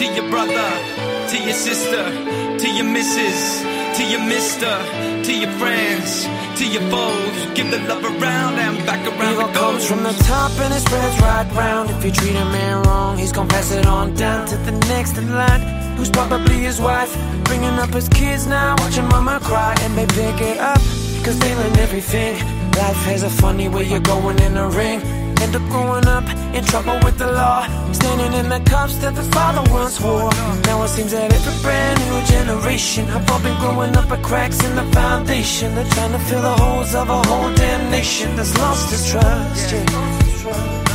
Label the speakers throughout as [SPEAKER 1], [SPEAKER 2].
[SPEAKER 1] to your brother, to your sister, to your missus, to your mister, to your friends, to your foes. Give the love around and back around
[SPEAKER 2] Evil
[SPEAKER 1] it
[SPEAKER 2] comes from the top and it spreads right round. If you treat a man wrong, he's gonna pass it on down to the next in line, who's probably his wife. Bringing up his kids now, watching mama cry, and they pick it up, cause they learn everything. Life has a funny way you're going in the ring. End up growing up in trouble with the law. Standing in the cups that the father once wore. Now it seems that every brand new generation have all been growing up at cracks in the foundation. They're trying to fill the holes of a whole damn nation that's lost its trust. Yeah.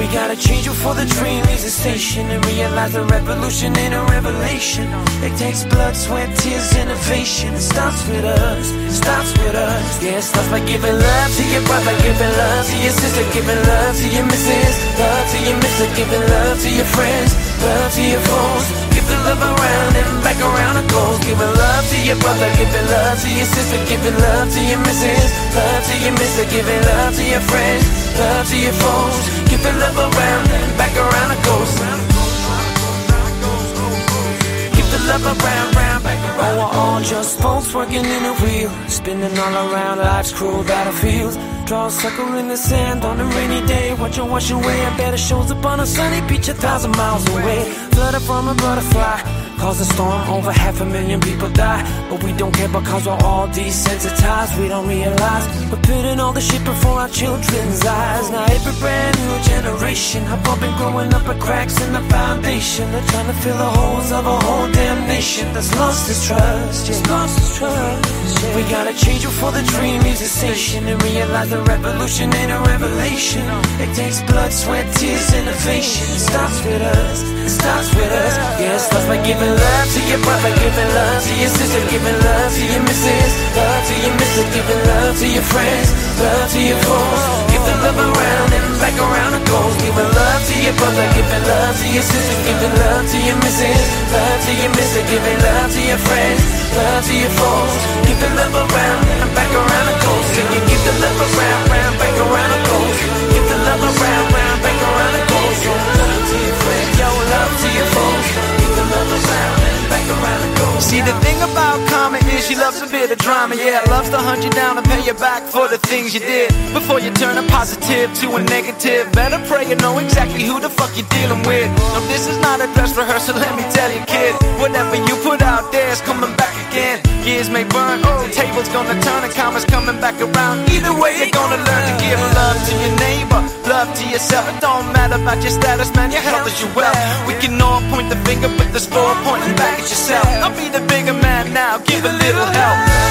[SPEAKER 2] We gotta change before the dream leaves the station and realize the revolution ain't a revelation. It takes blood, sweat, tears, innovation. It starts with us, it starts with us. Yeah, it starts by giving love to your brother, giving love to your sister, giving love to your missus, love to your mister, giving love to your friends, love to your foes. Love around and back around it goes. Giving love to your brother, giving love to your sister, giving love to your missus, love to your mister, giving love to your friends, love to your foes. Giving love around and back around it goes. The love around, round, back around. Oh, we're all just folks working in a wheel, spinning all around life's cruel battlefields. Draw a circle in the sand on a rainy day. Watch it wash away. I bet it shows up on a sunny beach a thousand miles away. Flutter from a butterfly. Cause a storm, over half a million people die. But we don't care because we're all desensitized. We don't realize we're putting all the shit before our children's eyes. Now every brand new generation have all been growing up at cracks in the foundation. They're trying to fill the holes of a whole damn nation that's lost its trust. Yeah. Lost its trust. Yeah. We gotta change before the dream is a station and realize the revolution ain't a revelation. It takes blood, sweat, tears, innovation. It starts with us. It starts with us. Yeah, it starts by giving love to your brother, giving love to your sister, giving love to your missus, love to your mister, giving love to your friends, love to your foes. Give the love around and back around it goes. Giving love to your brother, giving love to your sister, giving love to your missus, love to your mister, giving love to your friends, love to your foes. Give the love around and back around it goes. Can you give the love around
[SPEAKER 1] a bit of drama, yeah. Loves to hunt you down and pay you back for the things you did. Before you turn a positive to a negative, better pray you know exactly who the fuck you're dealing with. No, this is not a dress rehearsal, let me tell you, kid. Whatever you put out there is coming back again. Years may burn, oh, the table's gonna turn and karma's coming back around. Either way, you're gonna learn to give love to your neighbor, love to yourself. It don't matter about your status, man, your health is your wealth. We can all point the finger, but there's four pointing back at yourself. I'll be the bigger now, give a little help.